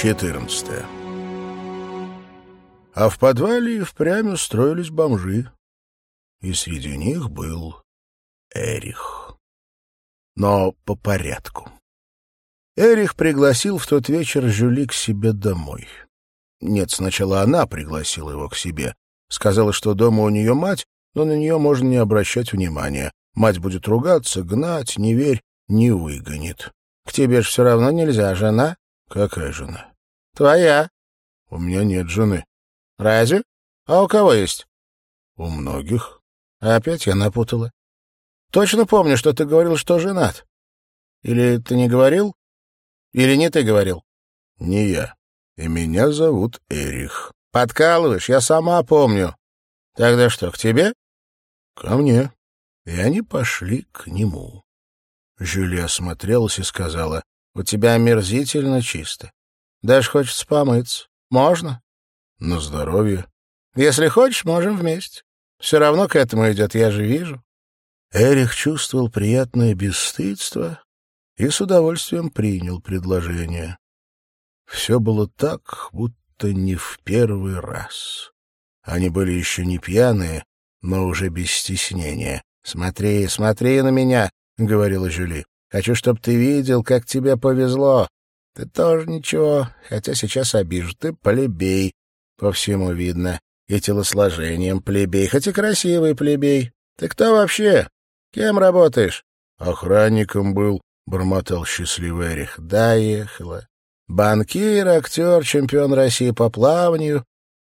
14. А в подвале и впрямь устроились бомжи. И среди них был Эрих. Но по порядку. Эрих пригласил в тот вечер Жюли к себе домой. Нет, сначала она пригласила его к себе. Сказала, что дома у нее мать, но на нее можно не обращать внимания. Мать будет ругаться, гнать, не верь, не выгонит. К тебе ж все равно нельзя, жена. Какая жена? Твоя. У меня нет жены. Разве? А у кого есть? У многих. Опять я напутала. Точно помню, что ты говорил, что женат. Или ты не говорил? Или не ты говорил? Не я. И меня зовут Эрих. Подкалываешь, я сама помню. Тогда что, к тебе? Ко мне. И они пошли к нему. Жюли осмотрелась и сказала, «У тебя омерзительно чисто. Даже хочется помыться. Можно?» «На здоровье». «Если хочешь, можем вместе. Все равно к этому идет, я же вижу». Эрих чувствовал приятное бесстыдство и с удовольствием принял предложение. Все было так, будто не в первый раз. Они были еще не пьяные, но уже без стеснения. «Смотри, смотри на меня!» — говорила Жюли. «Хочу, чтобы ты видел, как тебе повезло. Ты тоже ничего, хотя сейчас обижу. Ты плебей, по всему видно. И телосложением плебей, хоть и красивый плебей. Ты кто вообще? Кем работаешь?» «Охранником был», — бормотал счастливый Эрих. «Да, ехала. Банкир, актер, чемпион России по плаванию.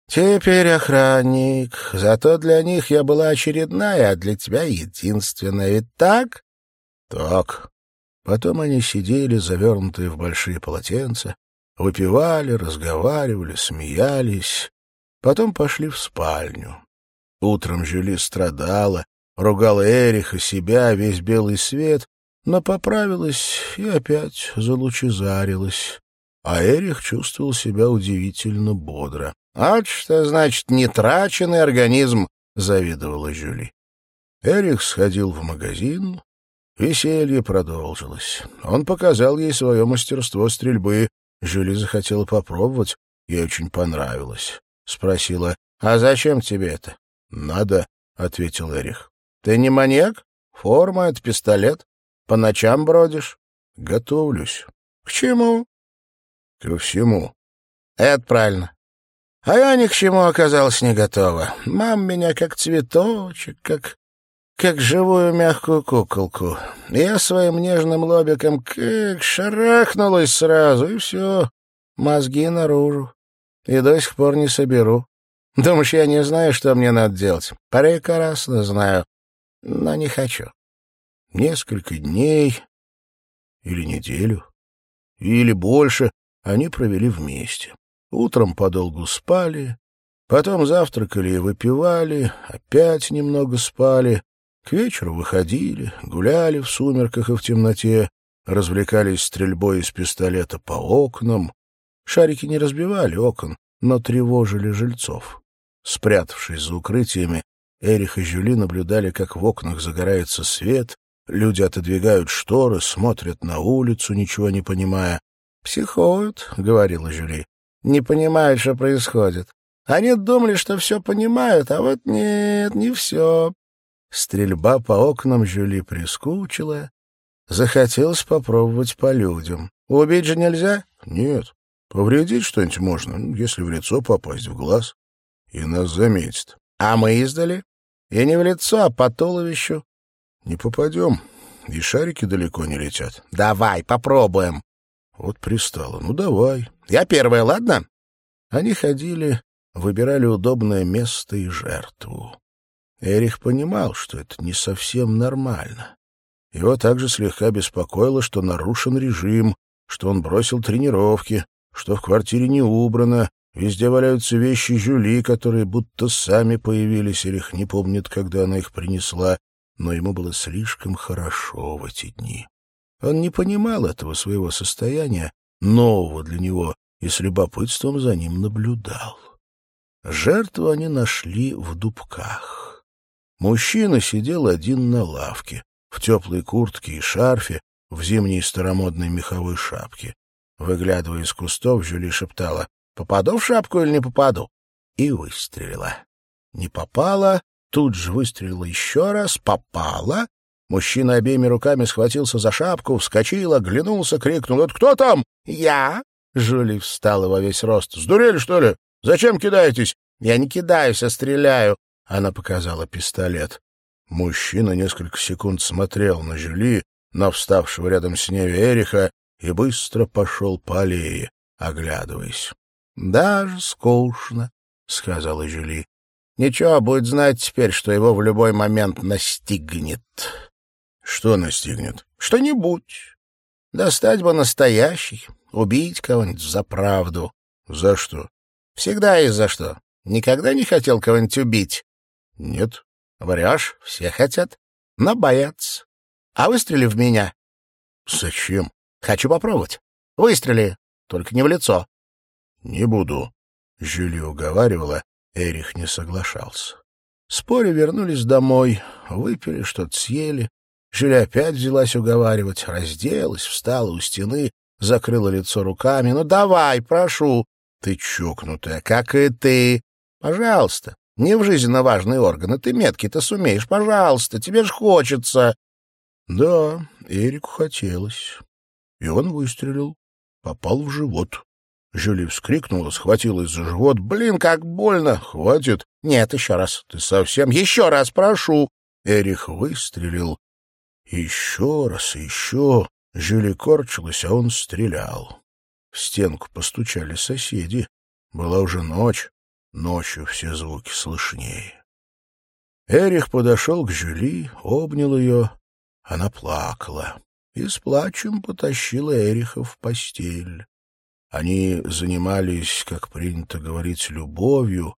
Теперь охранник. Зато для них я была очередная, а для тебя единственная. Ведь так?» Так. Потом они сидели, завернутые в большие полотенца, выпивали, разговаривали, смеялись. Потом пошли в спальню. Утром Жюли страдала, ругала Эриха, себя, весь белый свет, но поправилась и опять залучезарилась. А Эрих чувствовал себя удивительно бодро. — А что значит нетраченный организм? — завидовала Жюли. Эрих сходил в магазин, Веселье продолжилось. Он показал ей свое мастерство стрельбы. Жюли захотела попробовать, ей очень понравилось. Спросила, «А зачем тебе это?» «Надо», — ответил Эрих. «Ты не маньяк? Форма — это пистолет. По ночам бродишь?» «Готовлюсь». «К чему?» «Ко всему». «Это правильно. А я ни к чему оказалась не готова. Мам меня как цветочек, как как живую мягкую куколку. Я своим нежным лобиком как шарахнулась сразу, и все, мозги наружу. И до сих пор не соберу. Думаешь, я не знаю, что мне надо делать? Прекрасно знаю, но не хочу. Несколько дней или неделю, или больше они провели вместе. Утром подолгу спали, потом завтракали и выпивали, опять немного спали, к вечеру выходили, гуляли в сумерках и в темноте, развлекались стрельбой из пистолета по окнам. Шарики не разбивали окон, но тревожили жильцов. Спрятавшись за укрытиями, Эрих и Жюли наблюдали, как в окнах загорается свет, люди отодвигают шторы, смотрят на улицу, ничего не понимая. «Психуют», — говорила Жюли, — «не понимают, что происходит. Они думали, что все понимают, а вот нет, не все. Стрельба по окнам Жюли прискучила. Захотелось попробовать по людям. Убить же нельзя? Нет. Повредить что-нибудь можно, ну, если в лицо попасть, в глаз. И нас заметят. А мы издали? И не в лицо, а по туловищу. Не попадем. И шарики далеко не летят. Давай, попробуем. Вот пристало. Ну, давай. Я первая, ладно? Они ходили, выбирали удобное место и жертву. Эрих понимал, что это не совсем нормально. Его также слегка беспокоило, что нарушен режим, что он бросил тренировки, что в квартире не убрано, везде валяются вещи Жюли, которые будто сами появились, Эрих не помнит, когда она их принесла, но ему было слишком хорошо в эти дни. Он не понимал этого своего состояния, нового для него, и с любопытством за ним наблюдал. Жертву они нашли в дубках. Мужчина сидел один на лавке, в теплой куртке и шарфе, в зимней старомодной меховой шапке. Выглядывая из кустов, Жюли шептала «Попаду в шапку или не попаду?» и выстрелила. Не попала, тут же выстрелила еще раз, попала. Мужчина обеими руками схватился за шапку, вскочил, оглянулся, крикнул «Это кто там?» «Я!» Жюли встала во весь рост. «Сдурели, что ли? Зачем кидаетесь?» «Я не кидаюсь, а стреляю!» Она показала пистолет. Мужчина несколько секунд смотрел на Жюли, на вставшего рядом с ней Эриха, и быстро пошел по аллее, оглядываясь. — Даже скучно, — сказала Жюли. — Ничего, будет знать теперь, что его в любой момент настигнет. — Что настигнет? — Что-нибудь. Достать бы настоящий, убить кого-нибудь за правду. — За что? — Всегда есть за что. Никогда не хотел кого-нибудь убить? — Нет. Врешь, все хотят, но боятся. А выстрели в меня. Зачем? Хочу попробовать. Выстрели, только не в лицо. Не буду. Жюли уговаривала, Эрих не соглашался. Споры вернулись домой, выпили, что-то съели. Жюли опять взялась уговаривать, разделась, встала у стены, закрыла лицо руками. «Ну давай, прошу!» «Ты чокнутая, как и ты!» «Пожалуйста, не в жизненно важные органы. Ты меткий-то сумеешь. Пожалуйста, тебе ж хочется. Да, Эрику хотелось. И он выстрелил. Попал в живот. Жюли вскрикнула, схватилась за живот. «Блин, как больно! Хватит!» «Нет, еще раз. Ты совсем... Еще раз, прошу!» Эрих выстрелил. Еще раз, еще. Жюли корчилась, а он стрелял. В стенку постучали соседи. Была уже ночь. Ночью все звуки слышнее. Эрих подошел к Жюли, обнял ее. Она плакала и с плачем потащила Эриха в постель. Они занимались, как принято говорить, любовью,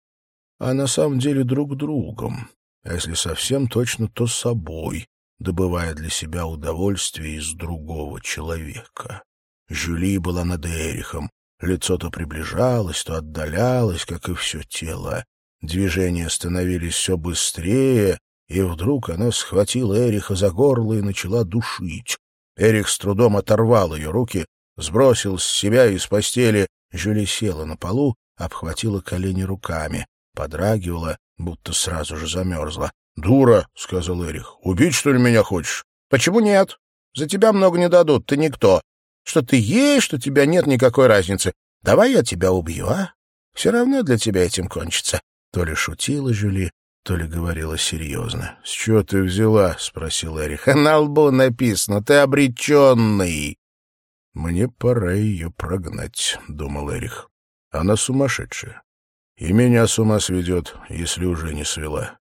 а на самом деле друг другом, а если совсем точно, то собой, добывая для себя удовольствие из другого человека. Жюли была над Эрихом, Лицо то приближалось, то отдалялось, как и все тело. Движения становились все быстрее, и вдруг она схватила Эриха за горло и начала душить. Эрих с трудом оторвал ее руки, сбросил с себя из постели. Жюли села на полу, обхватила колени руками, подрагивала, будто сразу же замерзла. — Дура, — сказал Эрих, — убить, что ли, меня хочешь? — Почему нет? За тебя много не дадут, ты никто. Что ты есть, что тебя нет, никакой разницы. Давай я тебя убью, а? Все равно для тебя этим кончится. То ли шутила Жюли, то ли говорила серьезно. — С чего ты взяла? — спросил Эрих. — На лбу написано. Ты обреченный. — Мне пора ее прогнать, — думал Эрих. Она сумасшедшая. И меня с ума сведет, если уже не свела.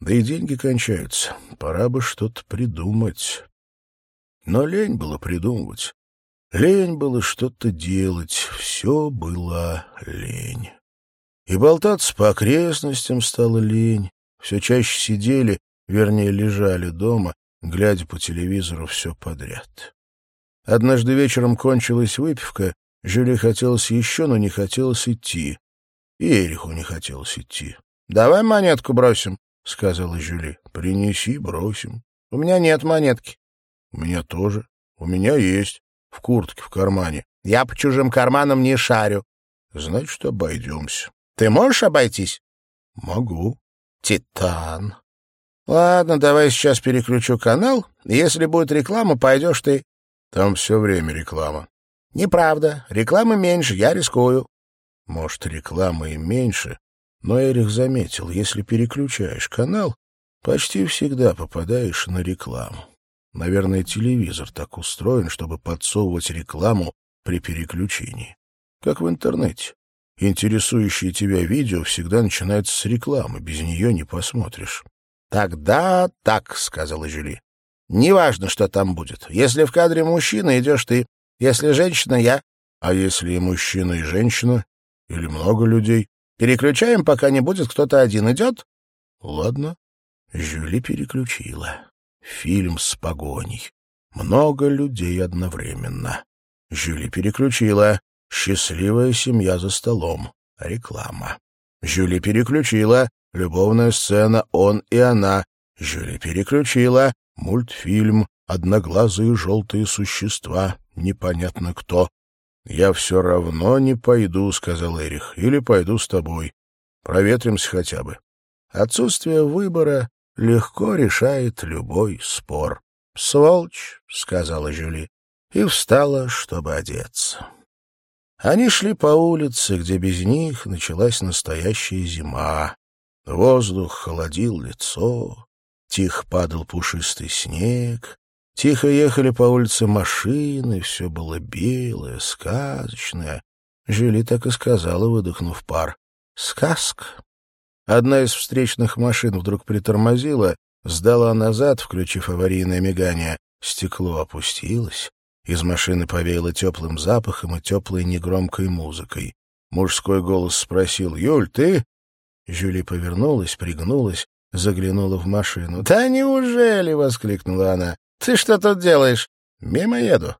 Да и деньги кончаются. Пора бы что-то придумать. Но лень было придумывать. Лень было что-то делать, все было лень. И болтаться по окрестностям стало лень. Все чаще сидели, вернее, лежали дома, глядя по телевизору все подряд. Однажды вечером кончилась выпивка, Жюли хотелось еще, но не хотелось идти. И Эриху не хотелось идти. — Давай монетку бросим, — сказала Жюли. — Принеси, бросим. — У меня нет монетки. — У меня тоже. У меня есть в куртке в кармане. Я по чужим карманам не шарю. Значит, обойдемся. Ты можешь обойтись? Могу. Титан. Ладно, давай сейчас переключу канал. Если будет реклама, пойдешь ты. Там все время реклама. Неправда. Рекламы меньше, я рискую. Может, рекламы и меньше, но Эрих заметил, если переключаешь канал, почти всегда попадаешь на рекламу. Наверное, телевизор так устроен, чтобы подсовывать рекламу при переключении. Как в интернете. Интересующие тебя видео всегда начинаются с рекламы, без нее не посмотришь. — Тогда так, — сказала Жюли. — Неважно, что там будет. Если в кадре мужчина, идешь ты. Если женщина, я. А если и мужчина, и женщина? Или много людей? Переключаем, пока не будет кто-то один. Идет? Ладно. Жюли переключила. Фильм с погоней. Много людей одновременно. Жюли переключила. Счастливая семья за столом. Реклама. Жюли переключила. Любовная сцена «Он и она». Жюли переключила. Мультфильм «Одноглазые желтые существа». Непонятно кто. Я все равно не пойду, — сказал Эрих, — или пойду с тобой. Проветримся хотя бы. Отсутствие выбора легко решает любой спор. — Сволочь, — сказала Жюли, и встала, чтобы одеться. Они шли по улице, где без них началась настоящая зима. Воздух холодил лицо, тихо падал пушистый снег, тихо ехали по улице машины, все было белое, сказочное. Жюли так и сказала, выдохнув пар. «Сказка». Одна из встречных машин вдруг притормозила, сдала назад, включив аварийное мигание. Стекло опустилось. Из машины повеяло теплым запахом и теплой негромкой музыкой. Мужской голос спросил «Юль, ты?» Жюли повернулась, пригнулась, заглянула в машину. «Да неужели?» — воскликнула она. «Ты что тут делаешь?» «Мимо еду».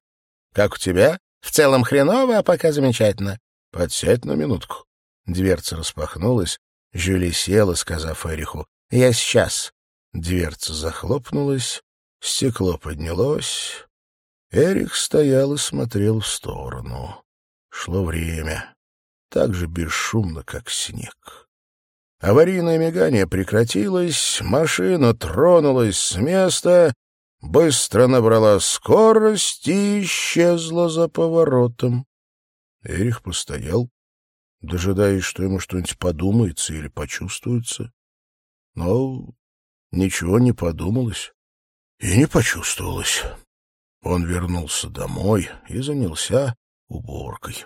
«Как у тебя?» «В целом хреново, а пока замечательно». «Подсядь на минутку». Дверца распахнулась. Жюли села, сказав Эриху «Я сейчас». Дверца захлопнулась, стекло поднялось. Эрих стоял и смотрел в сторону. Шло время, так же бесшумно, как снег. Аварийное мигание прекратилось, машина тронулась с места, быстро набрала скорость и исчезла за поворотом. Эрих постоял, дожидаясь, что ему что-нибудь подумается или почувствуется. Но ничего не подумалось и не почувствовалось. Он вернулся домой и занялся уборкой.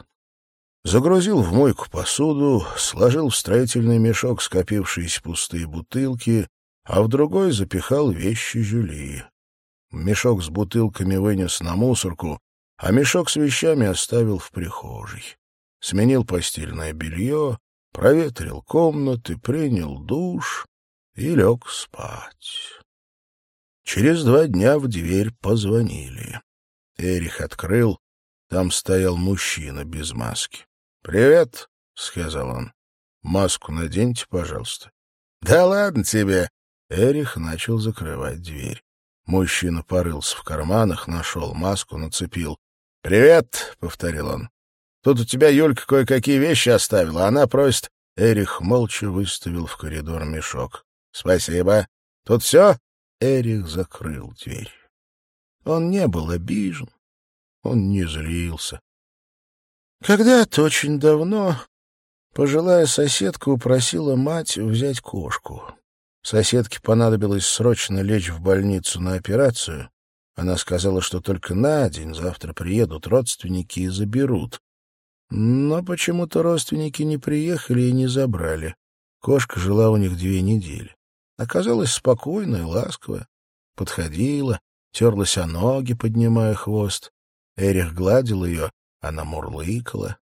Загрузил в мойку посуду, сложил в строительный мешок скопившиеся пустые бутылки, а в другой запихал вещи Жюли. Мешок с бутылками вынес на мусорку, а мешок с вещами оставил в прихожей. Сменил постельное белье, проветрил комнаты, принял душ и лег спать. Через два дня в дверь позвонили. Эрих открыл. Там стоял мужчина без маски. «Привет», — сказал он. «Маску наденьте, пожалуйста». «Да ладно тебе!» Эрих начал закрывать дверь. Мужчина порылся в карманах, нашел маску, нацепил. «Привет», — повторил он. «Тут у тебя Юлька кое-какие вещи оставила, она просит...» Эрих молча выставил в коридор мешок. «Спасибо. Тут все?» Эрих закрыл дверь. Он не был обижен, он не злился. Когда-то очень давно пожилая соседка упросила мать взять кошку. Соседке понадобилось срочно лечь в больницу на операцию. Она сказала, что только на день, завтра приедут родственники и заберут. Но почему-то родственники не приехали и не забрали. Кошка жила у них две недели. Оказалась спокойная ласковая. Подходила, терлась о ноги, поднимая хвост. Эрих гладил ее, она мурлыкала.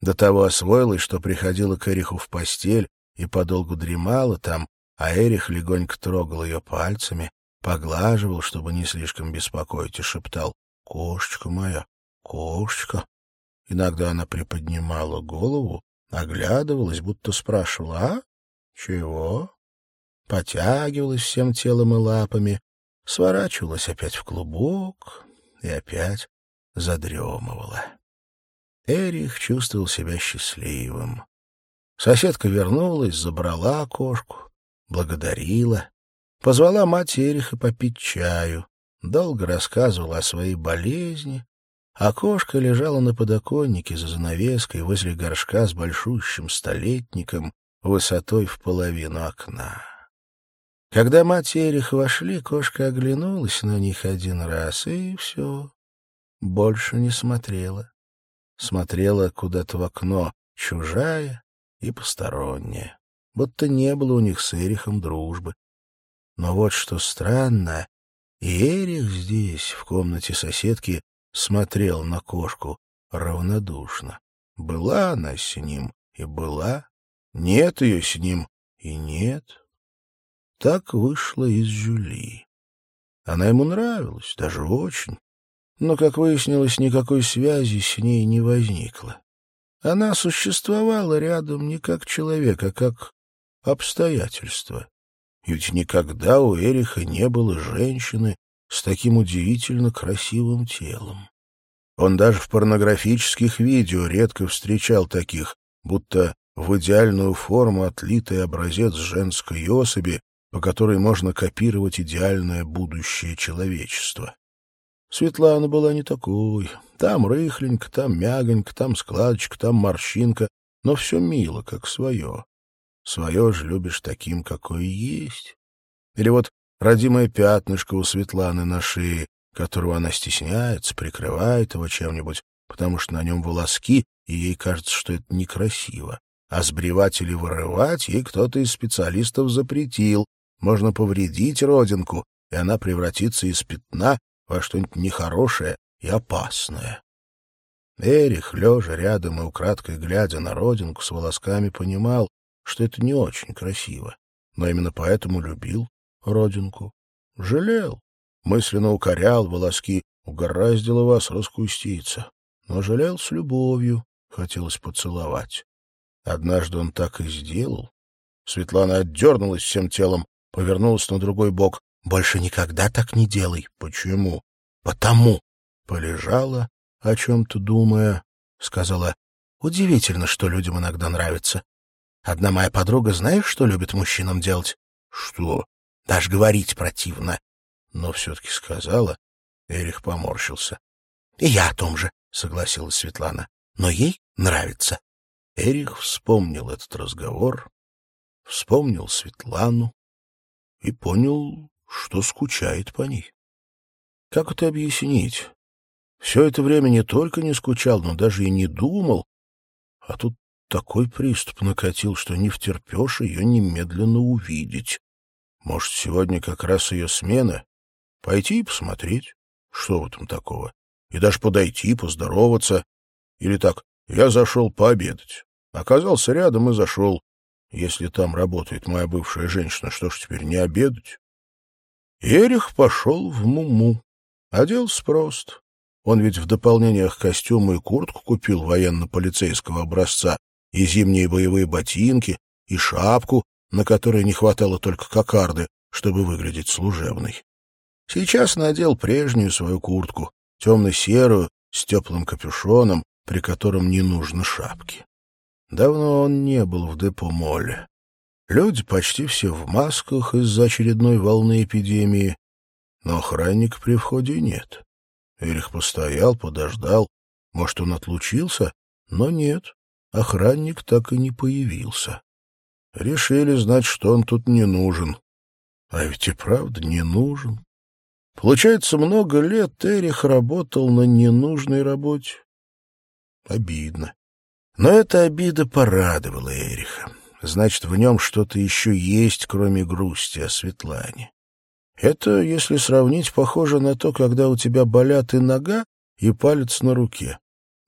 До того освоилась, что приходила к Эриху в постель и подолгу дремала там, а Эрих легонько трогал ее пальцами, поглаживал, чтобы не слишком беспокоить, и шептал «Кошечка моя, кошечка». Иногда она приподнимала голову, оглядывалась, будто спрашивала «А? Чего?» потягивалась всем телом и лапами, сворачивалась опять в клубок и опять задремывала. Эрих чувствовал себя счастливым. Соседка вернулась, забрала кошку, благодарила, позвала мать Эриха попить чаю, долго рассказывала о своей болезни, кошка лежала на подоконнике за занавеской возле горшка с большущим столетником высотой в половину окна. Когда мать и Эрих вошли, кошка оглянулась на них один раз, и все. Больше не смотрела. Смотрела куда-то в окно, чужая и посторонняя. Будто не было у них с Эрихом дружбы. Но вот что странно, и Эрих здесь, в комнате соседки, смотрел на кошку равнодушно. Была она с ним и была, нет ее с ним и нет. Так вышло из Жюли. Она ему нравилась, даже очень. Но, как выяснилось, никакой связи с ней не возникло. Она существовала рядом не как человек, а как обстоятельство. Ведь никогда у Эриха не было женщины с таким удивительно красивым телом. Он даже в порнографических видео редко встречал таких, будто в идеальную форму отлитый образец женской особи, по которой можно копировать идеальное будущее человечества. Светлана была не такой. Там рыхленько, там мягонько, там складочка, там морщинка, но все мило, как свое. Свое же любишь таким, какое есть. Или вот родимое пятнышко у Светланы на шее, которого она стесняется, прикрывает его чем-нибудь, потому что на нем волоски, и ей кажется, что это некрасиво. А сбривать или вырывать ей кто-то из специалистов запретил. Можно повредить родинку, и она превратится из пятна во что-нибудь нехорошее и опасное. Эрих, лежа рядом и украдкой глядя на родинку с волосками, понимал, что это не очень красиво, но именно поэтому любил родинку. Жалел, мысленно укорял волоски, угораздило вас раскуститься. Но жалел с любовью, хотелось поцеловать. Однажды он так и сделал. Светлана отдернулась всем телом, повернулась на другой бок. «Больше никогда так не делай». «Почему?» «Потому». Полежала, о чем-то думая, сказала, «Удивительно, что людям иногда нравится. Одна моя подруга, знаешь, что любит мужчинам делать?» «Что?» «Даже говорить противно». Но все-таки сказала. Эрих поморщился. «И я о том же», — согласилась Светлана. «Но ей нравится». Эрих вспомнил этот разговор, вспомнил Светлану и понял, что скучает по ней. Как это объяснить? Все это время не только не скучал, но даже и не думал, а тут такой приступ накатил, что не втерпешь ее немедленно увидеть. Может, сегодня как раз ее смена? Пойти и посмотреть, что в этом такого, и даже подойти, поздороваться. Или так, я зашел пообедать. Оказался рядом и зашел. Если там работает моя бывшая женщина, что ж теперь не обедать? Эрих пошел в Муму. Оделся прост. Он ведь в дополнение к костюму и куртку купил военно-полицейского образца, и зимние боевые ботинки, и шапку, на которой не хватало только кокарды, чтобы выглядеть служебной. Сейчас надел прежнюю свою куртку, темно-серую, с теплым капюшоном, при котором не нужно шапки. Давно он не был в депо Молле. Люди почти все в масках из-за очередной волны эпидемии, но охранника при входе нет. Эрих постоял, подождал. Может, он отлучился? Но нет, охранник так и не появился. Решили знать, что он тут не нужен. А ведь и правда не нужен. Получается, много лет Эрих работал на ненужной работе. Обидно. Но эта обида порадовала Эриха. Значит, в нем что-то еще есть, кроме грусти о Светлане. Это, если сравнить, похоже на то, когда у тебя болят и нога, и палец на руке.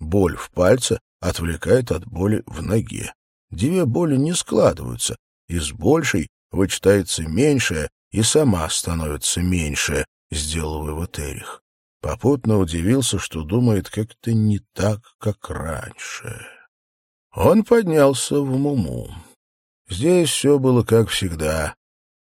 Боль в пальце отвлекает от боли в ноге. Две боли не складываются. Из большей вычитается меньшая, и сама становится меньшая, сделал вывод Эрих. Попутно удивился, что думает как-то не так, как раньше. Он поднялся в Муму. Здесь все было как всегда.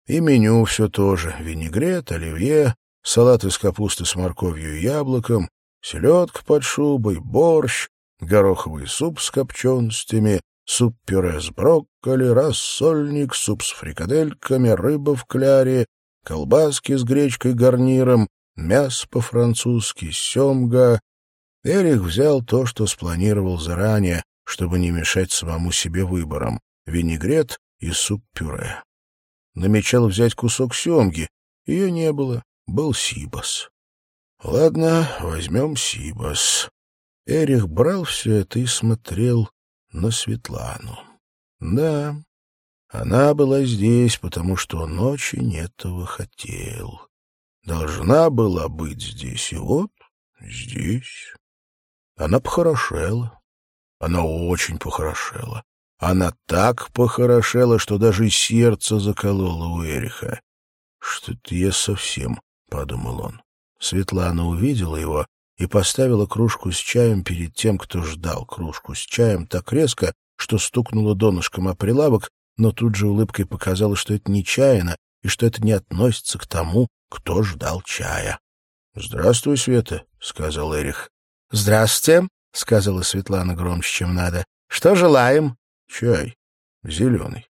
И меню все тоже. Винегрет, оливье, салат из капусты с морковью и яблоком, селедка под шубой, борщ, гороховый суп с копченостями, суп-пюре с брокколи, рассольник, суп с фрикадельками, рыба в кляре, колбаски с гречкой гарниром, мясо по-французски, семга. Эрих взял то, что спланировал заранее, чтобы не мешать самому себе выбором — винегрет и суп-пюре. Намечал взять кусок семги. Ее не было. Был сибас. Ладно, возьмем сибас. Эрих брал все это и смотрел на Светлану. Да, она была здесь, потому что он очень этого хотел. Должна была быть здесь, и вот здесь. Она похорошела. Она очень похорошела. Она так похорошела, что даже сердце закололо у Эриха. «Что-то я совсем», — подумал он. Светлана увидела его и поставила кружку с чаем перед тем, кто ждал кружку с чаем так резко, что стукнула донышком о прилавок, но тут же улыбкой показала, что это нечаянно и что это не относится к тому, кто ждал чая. — Здравствуй, Света, — сказал Эрих. Здравствуйте, — сказала Светлана громче, чем надо. — Что желаем? — Чай. Зеленый.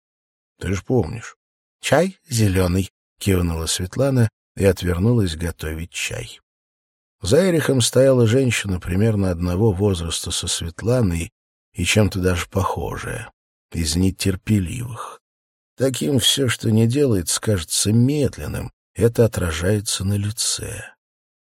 Ты ж помнишь. — Чай зеленый, — кивнула Светлана и отвернулась готовить чай. За Эрихом стояла женщина примерно одного возраста со Светланой и чем-то даже похожая, из нетерпеливых. Таким все, что не делается, кажется медленным, это отражается на лице.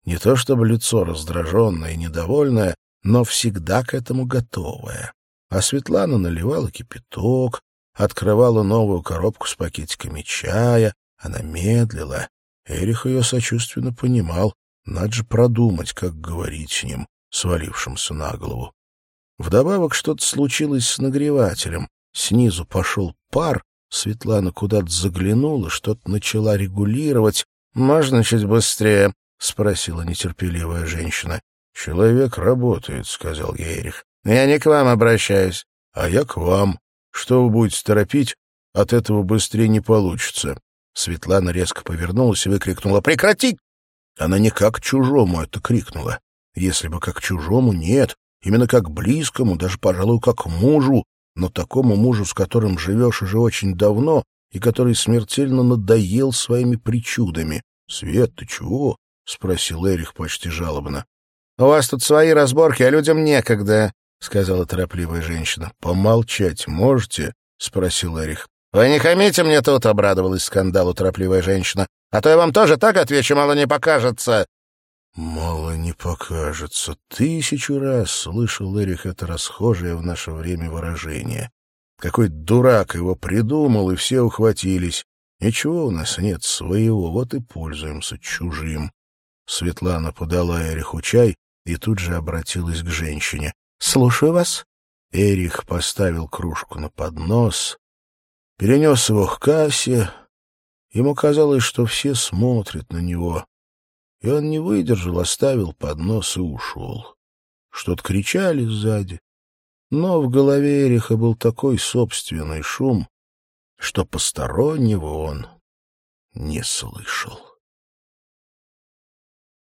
Не то чтобы лицо раздраженное и недовольное, но всегда к этому готовое. А Светлана наливала кипяток, открывала новую коробку с пакетиками чая, она медлила. Эрих ее сочувственно понимал, надо же продумать, как говорить с ним, свалившимся на голову. Вдобавок что-то случилось с нагревателем. Снизу пошел пар, Светлана куда-то заглянула, что-то начала регулировать. «Можно чуть быстрее?» — спросила нетерпеливая женщина. «Человек работает», — сказал я Эрих. «Я не к вам обращаюсь». «А я к вам. Что вы будете торопить? От этого быстрее не получится». Светлана резко повернулась и выкрикнула «Прекрати!» Она не как чужому это крикнула. Если бы как чужому, нет. Именно как близкому, даже, пожалуй, как мужу, но такому мужу, с которым живешь уже очень давно и который смертельно надоел своими причудами. — Свет, ты чего? — спросил Эрих почти жалобно. — У вас тут свои разборки, а людям некогда, — сказала торопливая женщина. — Помолчать можете? — спросил Эрих. — Вы не хамите мне тут, — обрадовалась скандалу торопливая женщина. — А то я вам тоже так отвечу, мало не покажется. «Мало не покажется. Тысячу раз слышал Эрих это расхожее в наше время выражение. Какой дурак его придумал, и все ухватились. Ничего у нас нет своего, вот и пользуемся чужим». Светлана подала Эриху чай и тут же обратилась к женщине. «Слушаю вас». Эрих поставил кружку на поднос, перенес его к кассе. Ему казалось, что все смотрят на него. И он не выдержал, оставил поднос и ушел. Что-то кричали сзади. Но в голове Эриха был такой собственный шум, что постороннего он не слышал.